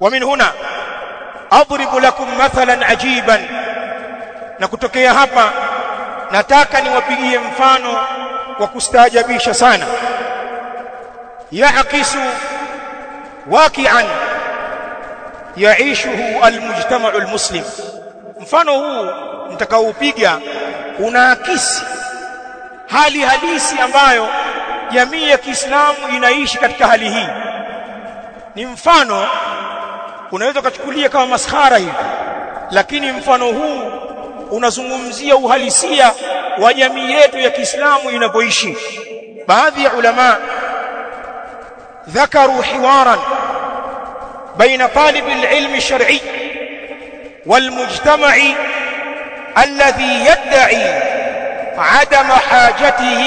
ومن هنا أضرب لكم مثلا عجيبا na kutokea hapa nataka niwapigie mfano wa kustaajabisha sana yaakisu waqi'an yaishuhu almujtama'u almuslim mfano huu nitakaoupiga unaakisi hali halisi ambayo jamii ya Kiislamu inaishi katika hali hii ni mfano unaweza kuchukulia kama maskhara hivi lakini mfano huu unazungumzia uhalisia wa jamii yetu ya Kiislamu inapoishi baadhi ya ulama ذكروا حوارا بين طالب العلم الشرعي والمجتمع الذي يدعي عدم حاجته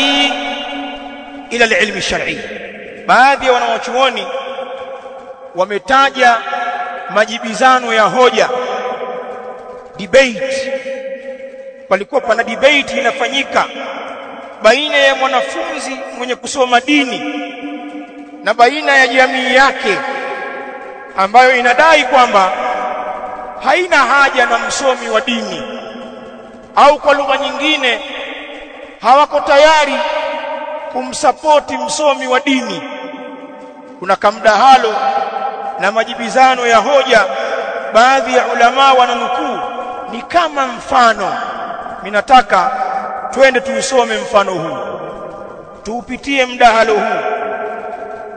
إلى العلم الشرعي baadhi ya wanawachuoni wametaja majibizano ya hoja debate. Palikuwa pana debate inafanyika baina ya mwanafunzi mwenye kusoma dini na baina ya jamii yake ambayo inadai kwamba haina haja na msomi wa dini au kwa lugha nyingine hawako tayari kumsapoti msomi wa dini. Kuna kamdahalo na majibizano ya hoja baadhi ya ulama wananukuu ni kama mfano. Minataka twende tuusome mfano huu. Tuupitie mdahalo huu.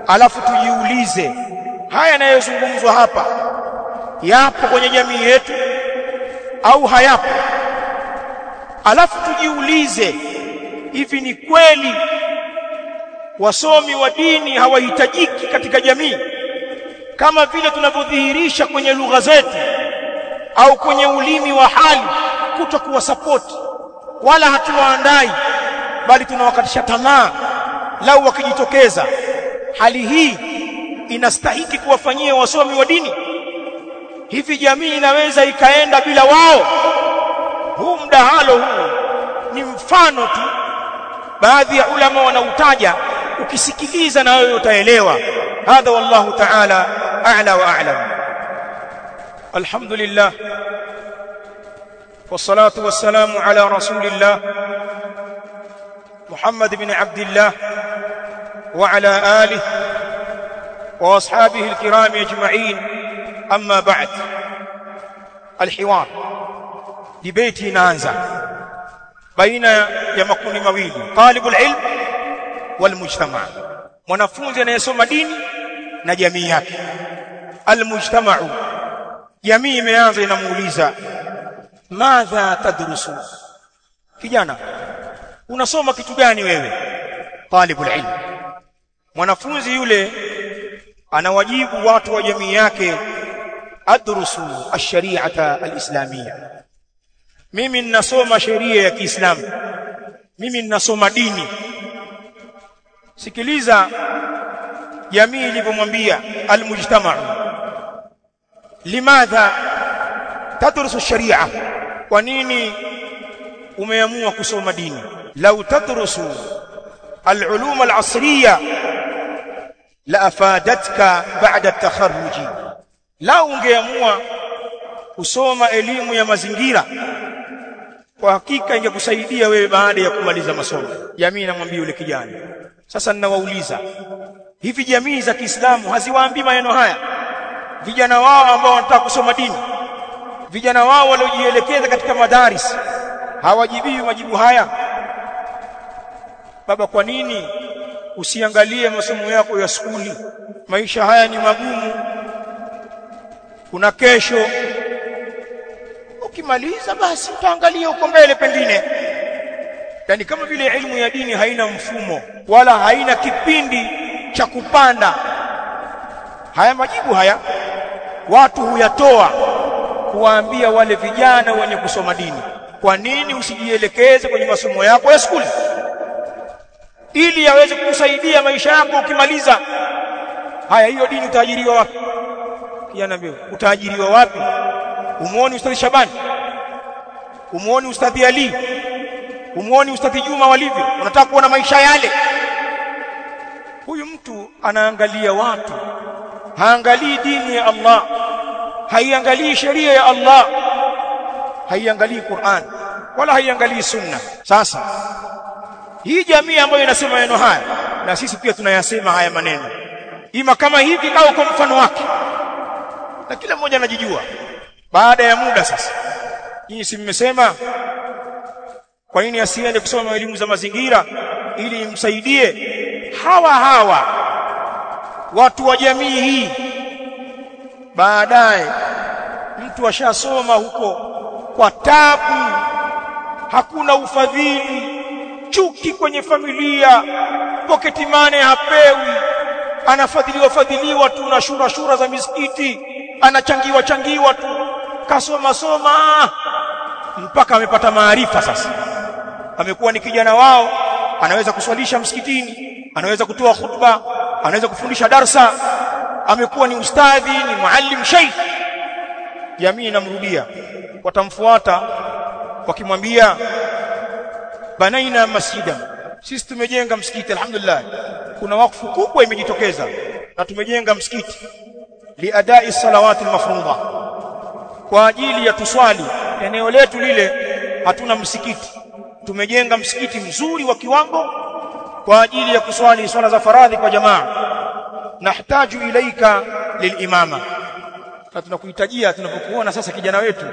Alafu tujiulize haya yanayozungumzwa hapa yapo kwenye jamii yetu au hayapo? Alafu tujiulize hivi ni kweli wasomi wa dini hawahitajiki katika jamii kama vile tunavyodhihirisha kwenye lugha zetu au kwenye ulimi wa hali kutokuwa support. Wala hatuwaandai bali tunawakatisha tamaa lau wakijitokeza. Hali hii inastahiki kuwafanyia wasomi wa dini. Hivi jamii inaweza ikaenda bila wao? Huu mdahalo huu ni mfano tu baadhi ya ulama wanautaja ukisikiliza na wewe utaelewa. Hadha wallahu ta'ala أعلى وأعلم. الحمد لله والصلاة والسلام على رسول الله محمد بن عبد الله وعلى آله وأصحابه الكرام أجمعين. أما بعد الحوار دبيتي نانزا بين يا مكوني طالب العلم والمجتمع. Mwanafunzi anayesoma dini na jamii yake. Almujtama'u. Jamii imeanza inamuuliza madha tadrusu? Kijana unasoma kitu gani wewe? Talibul ilm. Mwanafunzi yule anawajibu watu wa jamii yake adrusu ash-shari'ata al-islamiyya. Mimi ninasoma sheria ya Kiislamu. Mimi ninasoma dini. Sikiliza jamii ilivyomwambia almujtama. Limadha tadrusu sharia? Kwa nini umeamua kusoma dini? Lau tadrusu alulum alasriya la afadatka ba'da at-takharruj lau ungeamua kusoma elimu ya mazingira kwa hakika ingekusaidia wewe baada ya kumaliza masomo. Jamii inamwambia yule kijana. Sasa ninawauliza hivi jamii za Kiislamu haziwaambii maneno haya? Vijana wao ambao wanataka kusoma dini vijana wao waliojielekeza katika madaris hawajibii majibu haya? Baba kwa nini usiangalie masomo yako ya skuli? Maisha haya ni magumu. Kuna kesho. Ukimaliza basi utaangalia uko mbele pengine. Yani kama vile elimu ya dini haina mfumo wala haina kipindi cha kupanda. Haya majibu haya watu huyatoa kuwaambia wale vijana wenye kusoma dini kwa nini usijielekeze kwenye masomo yako ya shule? Ili yaweze kukusaidia maisha yako ukimaliza. Haya hiyo dini utaajiriwa wapi? Kijana mbio utaajiriwa wapi? Umuoni ustadhi Shabani? Umuoni ustadhi Ali? Umuoni ustadhi Juma walivyo? Unataka kuona maisha yale huyu mtu anaangalia watu. Haangalii dini ya Allah. Haiangalii sheria ya Allah. Haiangalii Qur'an wala haiangalii sunna. Sasa hii jamii ambayo inasema maneno haya na sisi pia tunayasema haya maneno. Ima kama hivi au kwa mfano wake. Na kila mmoja anajijua. Baada ya muda sasa nyinyi si mmesema kwa nini asiende kusoma elimu za mazingira ili imsaidie hawa hawa. Watu wa jamii hii. Baadaye mtu ashasoma huko kwa tabu. Hakuna ufadhili. Chuki kwenye familia. Poketi mane hapewi. Anafadhiliwa fadhiliwa tu na shura shura za misikiti. Anachangiwa changiwa tu. Kasoma soma. Mpaka amepata maarifa sasa. Amekuwa ni kijana wao. Anaweza kuswalisha msikitini anaweza kutoa khutba anaweza kufundisha darsa. Amekuwa ni ustadhi ni muallim sheikh. Jamii inamrudia. Watamfuata wakimwambia banaina masjida. Sisi tumejenga msikiti alhamdulillah. Kuna wakfu kubwa imejitokeza na tumejenga msikiti. Liadai salawati almafruḍa kwa ajili ya tuswali. Eneo letu lile hatuna msikiti. Tumejenga msikiti mzuri wa kiwango kwa ajili ya kuswali swala za faradhi kwa jamaa. Nahtaju ilaika lilimama. Na tunakuhitajia tunapokuona sasa kijana wetu.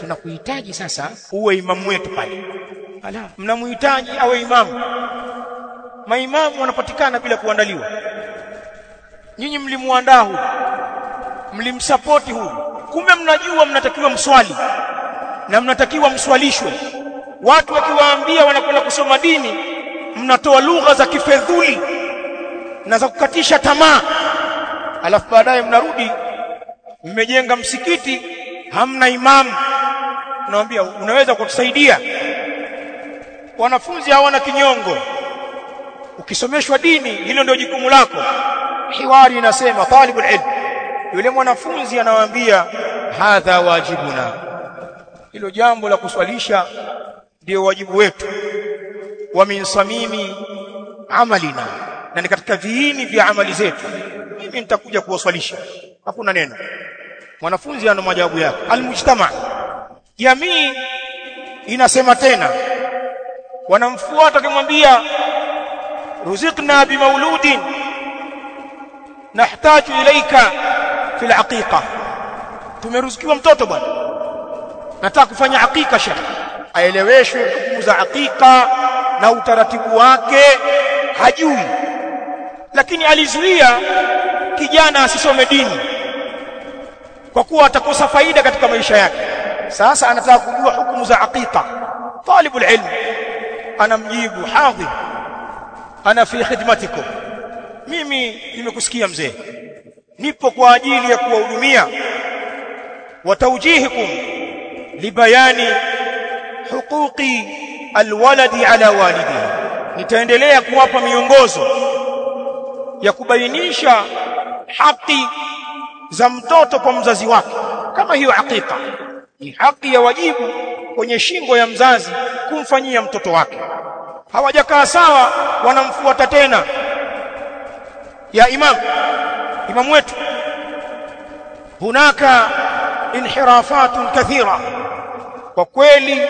Tunakuhitaji sasa uwe imamu wetu pale. Ala. Mnamhitaji awe imamu. Maimamu wanapatikana bila kuandaliwa. Nyinyi mlimuandaa huyu. Mlimsapoti huyu. Kumbe mnajua mnatakiwa mswali. Na mnatakiwa mswalishwe. Watu wakiwaambia wanakwenda kusoma dini mnatoa lugha za kifedhuli na za kukatisha tamaa. Alafu baadaye mnarudi mmejenga msikiti hamna imamu. Naambia unaweza kutusaidia. Wanafunzi hawana kinyongo. Ukisomeshwa dini hilo ndio jukumu lako. Hiwari inasema talibul ilm. Yule mwanafunzi anawaambia hadha wajibuna. Hilo jambo la kuswalisha ndio wajibu wetu wa min samimi amalina. Na ni katika viini vya amali zetu. Mimi nitakuja kuwaswalisha. Hakuna neno. Mwanafunzi ana majawabu yake. Almujtama. Jamii inasema tena. Wanamfuata kumwambia ruzikna bimauludin nahtaju ilaika fil aqiqa. Tumeruzikiwa mtoto bwana. Nataka kufanya aqiqa shekh aeleweshwe hukumu za aqiqa na utaratibu wake hajui. Lakini alizuia kijana asisome dini kwa kuwa atakosa faida katika maisha yake. Sasa anataka kujua hukumu za aqiqa. Talibul ilm anamjibu hadhi ana fi khidmatikum. Mimi nimekusikia mzee nipo kwa ajili ya kuwahudumia. Wa tawjihikum libayani huquqi alwaladi ala walidihi. Nitaendelea kuwapa miongozo ya kubainisha haki za mtoto kwa mzazi wake. Kama hiyo hakika ni haki ya wajibu kwenye shingo ya mzazi kumfanyia mtoto wake. Hawajakaa sawa wanamfuata tena. Ya imam imam wetu hunaka inhirafatun kathira. Kwa kweli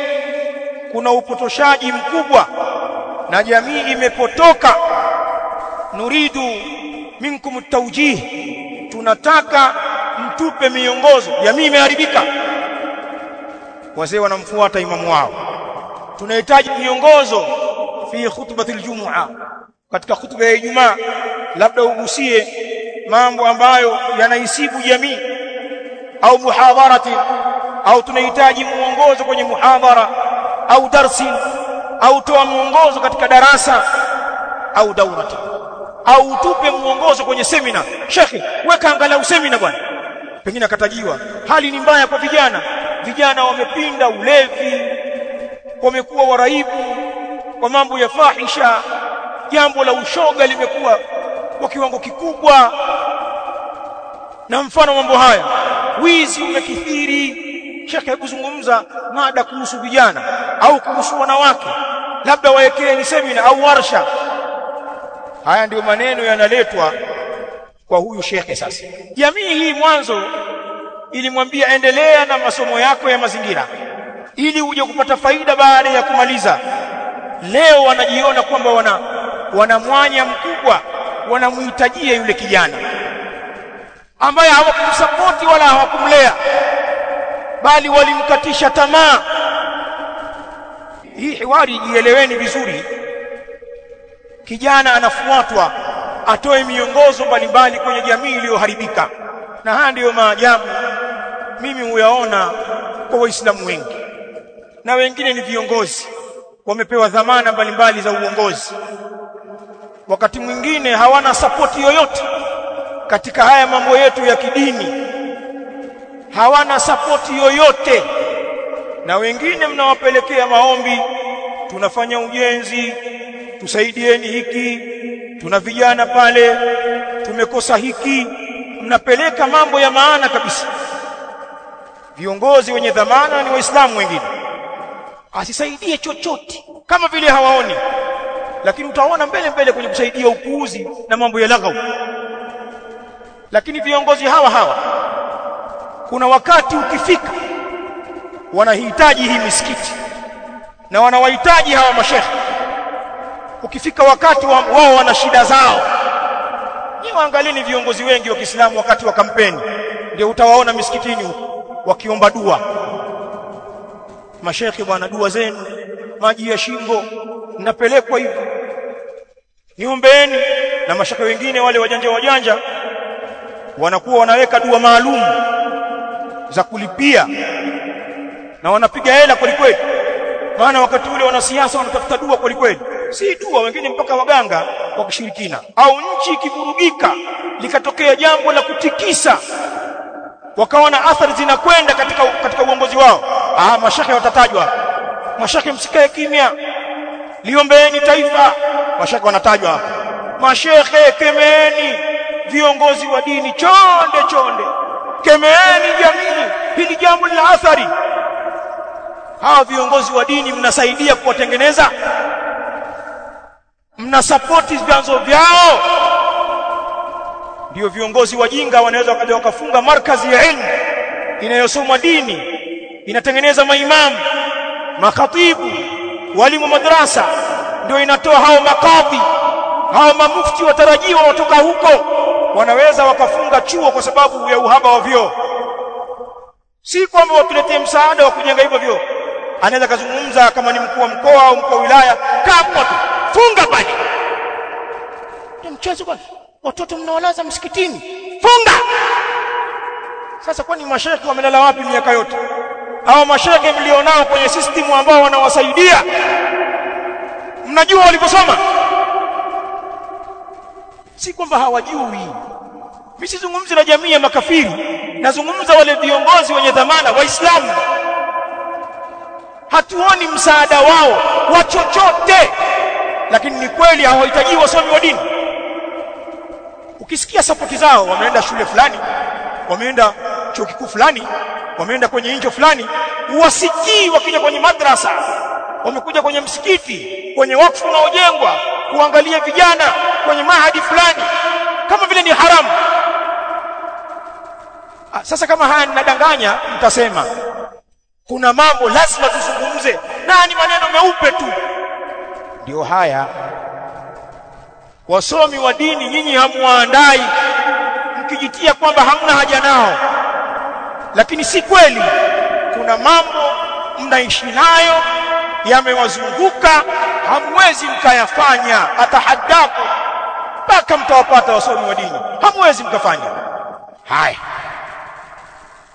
kuna upotoshaji mkubwa na jamii imepotoka. Nuridu minkum tawjih tunataka mtupe miongozo. Jamii imeharibika. Wazee wanamfuata imamu wao. Tunahitaji miongozo fi khutbatil jumu'a katika khutba ya Ijumaa. Labda ugusie mambo ambayo yanaisibu jamii au muhadharati au tunahitaji muongozo kwenye muhadhara au darsi au toa mwongozo katika darasa au daurati au tupe mwongozo kwenye semina shekhi weka angalau semina bwana. Pengine akatajiwa hali ni mbaya kwa vijana. Vijana wamepinda ulevi wamekuwa waraibu kwa mambo ya fahisha. Jambo la ushoga limekuwa kwa kiwango kikubwa. Na mfano mambo haya wizi umekithiri shekhe kuzungumza zungumza mada kuhusu vijana au kuhusu wanawake labda waekee ni semina au warsha. Haya ndiyo maneno yanaletwa kwa huyu shekhe sasa. Jamii hii mwanzo ilimwambia endelea na masomo yako ya mazingira ili uje kupata faida baada ya kumaliza. Leo wanajiona kwamba wana wana mwanya mkubwa wanamhitajia yule kijana ambaye hawakumsapoti wala hawakumlea bali walimkatisha tamaa. Hii hiwari ieleweni vizuri. Kijana anafuatwa atoe miongozo mbalimbali kwenye jamii iliyoharibika. Na haya ndiyo maajabu mimi huyaona kwa waislamu wengi. Na wengine ni viongozi wamepewa dhamana mbalimbali za uongozi. Wakati mwingine hawana sapoti yoyote katika haya mambo yetu ya kidini hawana sapoti yoyote. Na wengine mnawapelekea maombi tunafanya ujenzi tusaidieni hiki tuna vijana pale tumekosa hiki mnapeleka mambo ya maana kabisa. Viongozi wenye dhamana ni waislamu wengine. Asisaidie chochote kama vile hawaoni. Lakini utaona mbele mbele kwenye kusaidia upuuzi na mambo ya laghau lakini viongozi hawa hawa kuna wakati ukifika wanahitaji hii misikiti na wanawahitaji hawa mashehe. Ukifika wakati wa, wao wana shida zao. Ni waangalieni viongozi wengi wa Kiislamu wakati wa kampeni. Ndio utawaona misikitini wakiomba dua. Mashekhe bwana dua zenu maji ya shingo napelekwa hivi. Niombeeni. Na mashekhe wengine wale wajanja wajanja wanakuwa wanaweka dua maalum za kulipia. Na wanapiga hela kweli kweli. Maana wakati ule wanasiasa wanatafuta dua kweli kweli. Si dua wengine mpaka waganga wa kushirikina au nchi ikivurugika likatokea jambo la kutikisa. Wakawa na athari zinakwenda katika katika uongozi wao. Ah mashaka watatajwa. Mashaka msikae kimya. Liombeeni taifa. Mashaka wanatajwa hapa. Mashekhe kemeeni. Viongozi wa dini chonde chonde. Kemeeni jamii hili jambo lina athari. Hawa viongozi wa dini mnasaidia kuwatengeneza? Mna mnasapoti vyanzo vyao? Ndio viongozi wajinga wanaweza wakaja wakafunga markazi ya ilmu inayosomwa dini inatengeneza maimamu makhatibu walimu madrasa ndio inatoa hao makadhi. Hao mamufti watarajiwa watoka huko wanaweza wakafunga chuo kwa sababu ya uhaba wa vyoo si kwamba watuletee msaada wa kujenga hivyo vyoo. Anaweza kazungumza kama ni mkuu wa mkoa au mkuu wa wilaya. Kapo tu. Funga pale. Ni mchezo kwani watoto mnawalaza msikitini. Funga! Sasa kwani mashehe wamelala wapi miaka yote? Hao mashekhe mlionao kwenye system ambao wanawasaidia? Mnajua waliposoma si kwamba hawajui. Mimi sizungumzi na jamii ya makafiri nazungumza wale viongozi wenye dhamana waislamu. Hatuoni msaada wao wa chochote. Lakini ni kweli hawahitaji wasomi wa dini. Ukisikia sapoti zao wameenda shule fulani wameenda chuo kikuu fulani wameenda kwenye injo fulani wasikii wakija kwenye madrasa wamekuja kwenye msikiti kwenye wakfu unaojengwa kuangalia vijana kwenye mahadi fulani. Kama vile ni haramu sasa kama haya ninadanganya mtasema. Kuna mambo lazima tuzungumze. Na ni maneno meupe tu? Ndio haya. Wasomi wa dini nyinyi hamuandai mkijitia kwamba hamna haja nao. Lakini si kweli. Kuna mambo mnaishi nayo yamewazunguka hamwezi mkayafanya. Atahaddaku mpaka mtawapata wasomi wa dini. Hamwezi mkafanya. Haya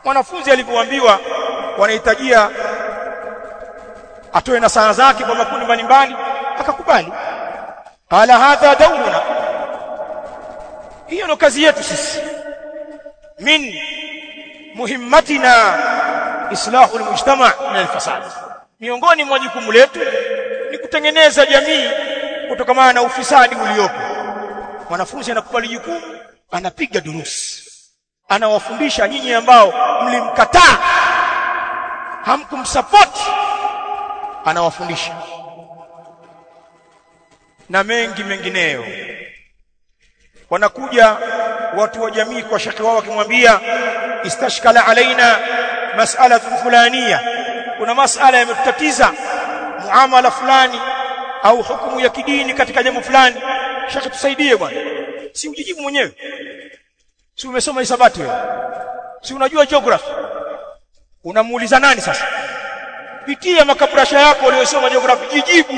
mwanafunzi alivyoambiwa wanahitajia atoe nasaha zake kwa makundi mbalimbali akakubali. Qala hadha dauruna hiyo ndo kazi yetu sisi. Min muhimmatina islahu almujtama min alfasad. Miongoni mwa jukumu letu ni kutengeneza jamii kutokana na ufisadi uliopo. Mwanafunzi anakubali jukumu anapiga durusi anawafundisha nyinyi ambao mlimkataa. Hamkumsupport. Anawafundisha. Na mengi mengineyo. Wanakuja watu wa jamii kwa shekhi wao wakimwambia istashkala alaina mas'ala fulania kuna mas'ala yametutatiza. Muamala fulani au hukumu ya kidini katika jambo fulani. Shekhi tusaidie bwana. Si ujijibu mwenyewe si umesoma hisabati wewe si unajua geography? Unamuuliza nani sasa? Pitia makabrasha yako uliyosoma geography jijibu.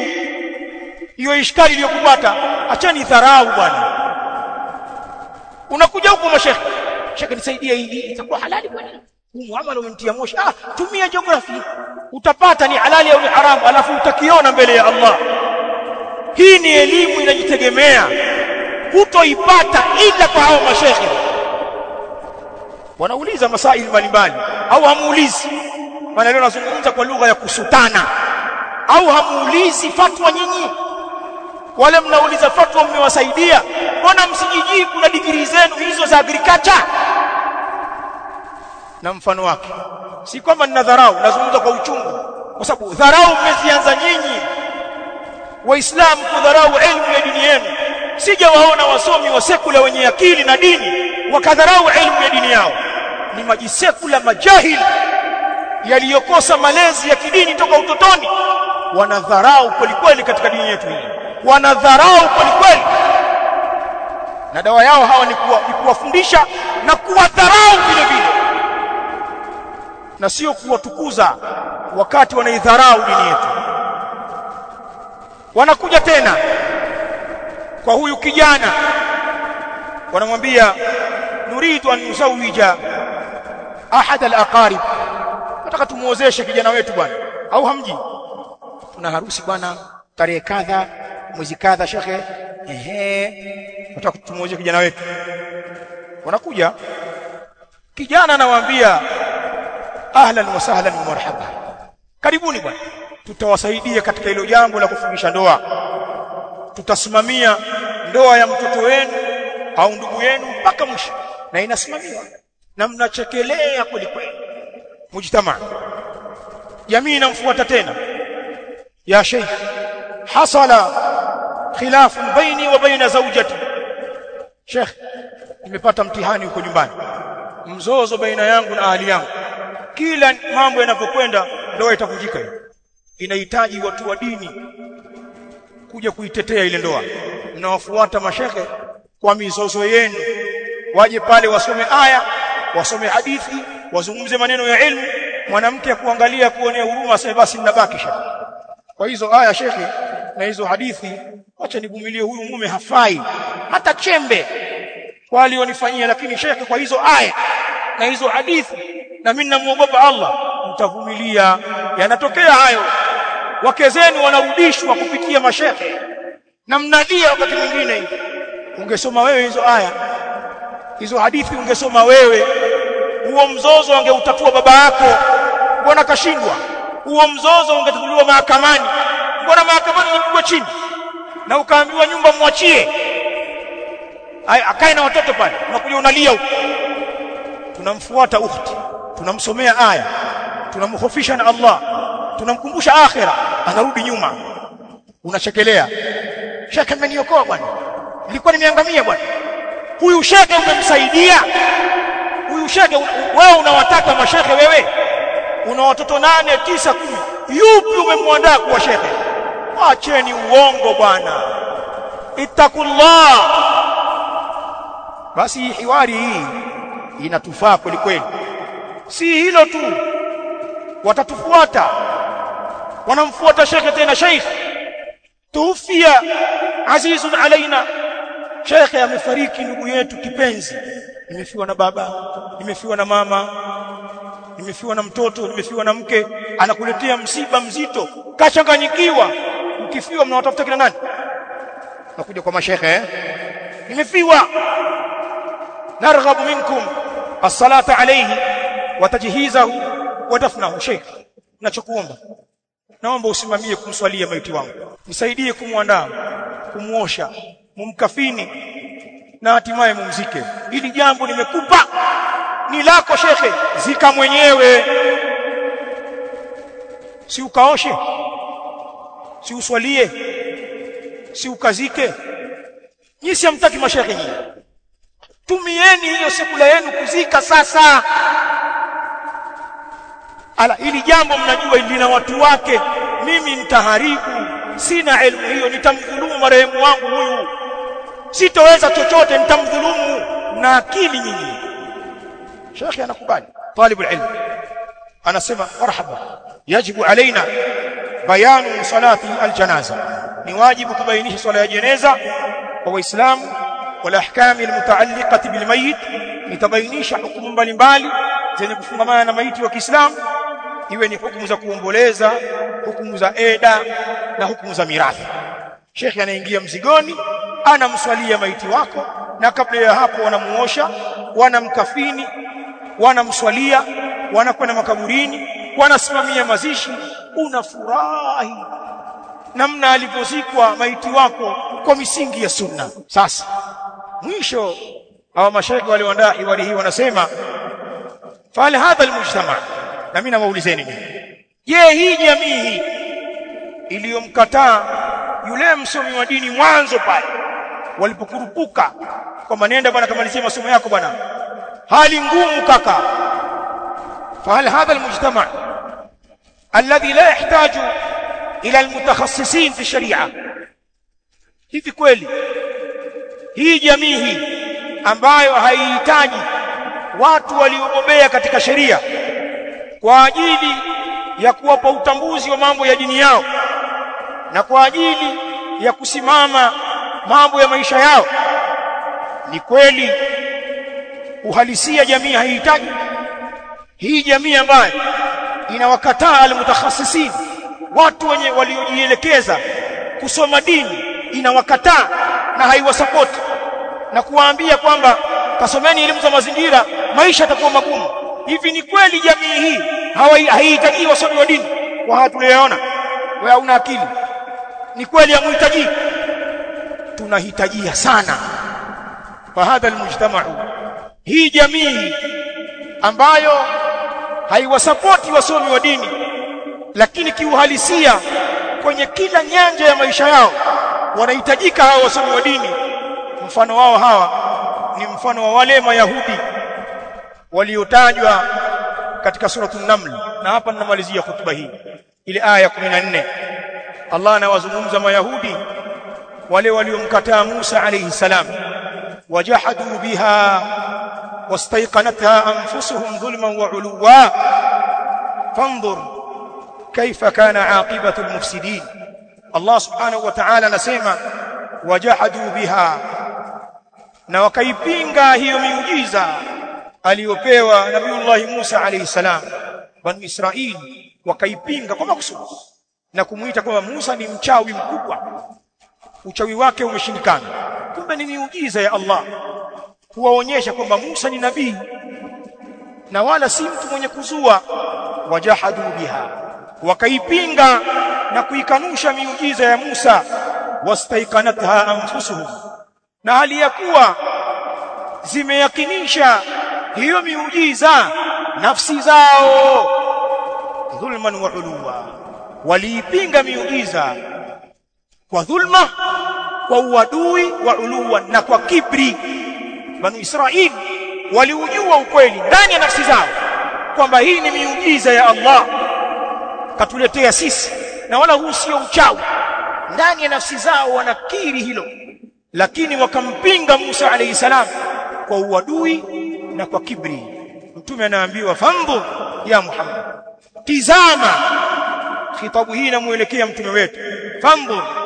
Hiyo ishkali iliyokupata achani dharau bwana. Unakuja huko mashekhe shekhe nisaidie hii itakuwa halali bwana. Huu umemtia moshi. Ah tumia geography. Utapata ni halali au ni haramu alafu utakiona mbele ya Allah. Hii ni elimu inajitegemea. Hutoipata ila kwa hao mashekhe wanauliza masaili mbalimbali. Au hamuulizi? Maana leo nazungumza kwa lugha ya kusutana. Au hamuulizi fatwa nyinyi? Wale mnauliza fatwa mmewasaidia mbona msijijii kuna digrii zenu hizo za agriculture na mfano wake. Si kwamba nina dharau nazungumza kwa uchungu. Kwa sababu dharau mmezianza nyinyi. Waislamu kudharau elimu ya dini yenu. Sijawaona wasomi wa sekula wenye akili na dini wakadharau elimu ya dini yao ni majisekula majahili yaliyokosa malezi ya kidini toka utotoni. Wanadharau kweli kweli katika dini yetu hii. Wanadharau kweli kweli. Na dawa yao hawa ni kuwa, ni kuwafundisha na kuwadharau vile vile. Na sio kuwatukuza wakati wanaidharau dini yetu. Wanakuja tena kwa huyu kijana. Wanamwambia nuridu an nuzawija ahad al-aqarib. Nataka tumuozeshe kijana wetu bwana. Au hamji tuna harusi bwana tarehe kadha mwezi kadha shekhe ehe. Nataka tumuozeshe kijana wetu. Wanakuja. Kijana anawaambia ahlan wa sahlan wa marhaba. Karibuni bwana. Tutawasaidia katika hilo jambo la kufungisha ndoa. Tutasimamia ndoa ya mtoto wenu au ndugu yenu mpaka mwisho. Na inasimamiwa na mnachekelea kweli kweli. Mujtama. Jamii inamfuata tena. Ya sheikh. Hasala khilaf baini wa baina zawjati. Sheikh nimepata mtihani huko nyumbani. Mzozo baina yangu na ahli yangu. Kila mambo yanapokwenda ndoa itavunjika inahitaji watu wa dini kuja kuitetea ile ndoa. Mnawafuata mashekhe kwa mizozo yenu. Waje pale wasome aya wasome hadithi wazungumze maneno ya ilmu mwanamke kuangalia kuonea huruma sasa basi ninabaki shaka kwa hizo aya shekhe na hizo hadithi acha nivumilie huyu mume hafai. Hata chembe kwa alionifanyia lakini shekhe kwa hizo aya na hizo hadithi na mimi namuogopa Allah mtavumilia yanatokea hayo. Wake zenu wanarudishwa kupitia mashekhe. Na mnalia wakati mwingine ungesoma wewe hizo aya hizo hadithi ungesoma wewe huo mzozo angeutatua baba yako mbona kashindwa? Huo mzozo ungetatuliwa mahakamani mbona mahakamani unapigwa chini na ukaambiwa nyumba mwachie? Akae na watoto pale unakuja unalia huko. Tunamfuata ukhti tunamsomea aya tunamhofisha na Allah tunamkumbusha akhira anarudi nyuma. Unachekelea. Shekhe ameniokoa bwana. Nilikuwa nimeangamia bwana. Huyu shekhe umemsaidia huyu shekhe wewe unawataka mashekhe wewe? Una watoto nane tisa kumi. Yupi umemwandaa kuwa shekhe acheni uongo bwana. Ittaqullah. Basi hiwari hii inatufaa kweli kweli. Si hilo tu. Watatufuata. Wanamfuata shekhe tena sheikh. Tufia azizun alaina shekhe amefariki ndugu yetu kipenzi nimefiwa na baba nimefiwa na mama nimefiwa na mtoto nimefiwa na mke. Anakuletea msiba mzito kachanganyikiwa ukifiwa mnawatafuta kina nani? Nakuja kwa mashekhe eh? nimefiwa. Narghabu minkum as-salata alayhi wa tajhizahu wa dafnahu sheikh nachokuomba naomba usimamie kumswalia maiti wangu. Nisaidie kumwandaa kumuosha mumkafini na hatimaye mumzike. Hili jambo nimekupa. Ni lako shekhe. Zika mwenyewe. Si ukaoshe. Si uswalie. Si ukazike. Nyinyi hamtaki mashekhe nyinyi. Tumieni hiyo sekula yenu kuzika sasa. Ala ili jambo mnajua lina watu wake. Mimi nitaharibu. Sina elimu hiyo. Nitamdhulumu marehemu wangu huyu sitoweza chochote nitamdhulumu na akili nyinyi shekhi anakubali talibul ilm anasema marhaba yajibu alaina bayanu salati aljanaza ni wajibu kubainisha swala ya jeneza kwa waislamu wala ahkami almutaalliqati bilmayit nitabainisha hukumu mbalimbali zenye kufungamana na maiti wa Kiislamu iwe ni hukumu za kuomboleza hukumu za eda na hukumu za mirathi Sheikh anaingia mzigoni anamswalia maiti wako na kabla ya hapo wanamuosha wanamkafini wanamswalia wanakwenda makaburini wanasimamia mazishi. Unafurahi namna alivyozikwa maiti wako kwa misingi ya sunna. Sasa mwisho hawa mashaikh walioandaa iwali hii wanasema fal hadha almujtama na mimi nawaulizeni je hii jamii hii iliyomkataa yule msomi wa dini mwanzo pale walipokurupuka. Kwamba nenda bwana kamalizie masomo yako bwana. Hali ngumu kaka. Fahal hadha almujtama alladhi la yahtaju ila almutakhassisin fi sharia. Hivi kweli hii jamii hii ambayo haihitaji watu waliobobea katika sheria kwa ajili ya kuwapa utambuzi wa mambo ya dini yao na kwa ajili ya kusimama mambo ya maisha yao. Ni kweli uhalisia jamii haihitaji hii jamii ambayo inawakataa almutakhassisin watu wenye waliojielekeza kusoma dini inawakataa na haiwasapoti na kuwaambia kwamba kasomeni elimu za mazingira maisha yatakuwa magumu. Hivi ni kweli jamii hii haihitaji wasomi wa dini? Kwa haya tuliyoona wewe una akili. Ni kweli hamuhitaji tunahitajia sana fahadha almujtamau. Hii jamii ambayo haiwasapoti wasomi wa dini lakini kiuhalisia kwenye kila nyanja ya maisha yao wanahitajika hawa wasomi wa dini. Mfano wao hawa ni mfano wa wale mayahudi waliotajwa katika suratul naml. Na hapa ninamalizia hotuba hii ile aya 14 Allah anawazungumza mayahudi wale waliomkataa Musa alayhi salam. Wajahadu biha wastaiqanatha anfusuhum dhulman wa uluwa. Fanzur kaifa kana aqibatu almufsidin? Allah subhanahu wa ta'ala anasema wajahadu biha. Na wakaipinga hiyo miujiza aliyopewa Nabiiullah Musa alayhi salam. Banu Israili wakaipinga kwa makusudi na kumuita kwamba Musa ni mchawi mkubwa uchawi wake umeshindikana. Kumbe ni miujiza ya Allah kuwaonyesha kwamba Musa ni nabii na wala si mtu mwenye kuzua. Wajahadu biha wakaipinga na kuikanusha miujiza ya Musa. Wastaikanatha anfusuhum na hali ya kuwa zimeyakinisha hiyo miujiza nafsi zao. Dhulman wa uluwa waliipinga miujiza kwa dhulma kwa uadui wa uluwa na kwa kibri. Banu Israili waliujua ukweli ndani ya nafsi zao kwamba hii ni miujiza ya Allah. Katuletea sisi. Na wala huu sio uchawi. Ndani ya nafsi zao wanakiri hilo. Lakini wakampinga Musa alayhi salam kwa uadui na kwa kibri. Mtume anaambiwa fambu ya Muhammad. Tizama khitabu hii inamuelekea mtume wetu. Fandhur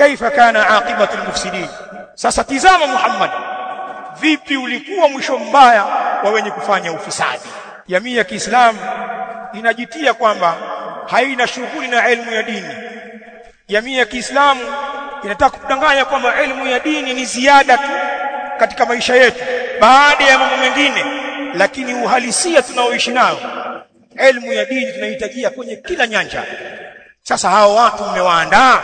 kaifa kana aqibatu almufsidin. Sasa tizama Muhammad vipi ulikuwa mwisho mbaya wa wenye kufanya ufisadi? Jamii ya Kiislamu inajitia kwamba haina shughuli na elimu ya dini. Jamii ya Kiislamu inataka kudanganya kwamba elimu ya dini ni ziada tu katika maisha yetu baada ya mambo mengine lakini uhalisia tunaoishi nayo elimu ya dini tunahitajia kwenye kila nyanja. Sasa hao watu mmewaandaa